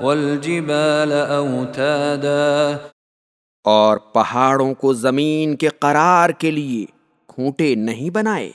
والجبال اوتادا اور پہاڑوں کو زمین کے قرار کے لیے کھوٹے نہیں بنائے۔